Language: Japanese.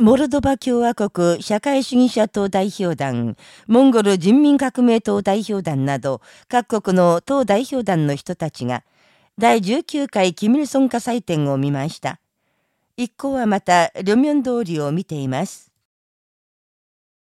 モルドバ共和国社会主義者党代表団、モンゴル人民革命党代表団など、各国の党代表団の人たちが、第19回キミルソン火災展を見ました。一行はまた、両面通りを見ています。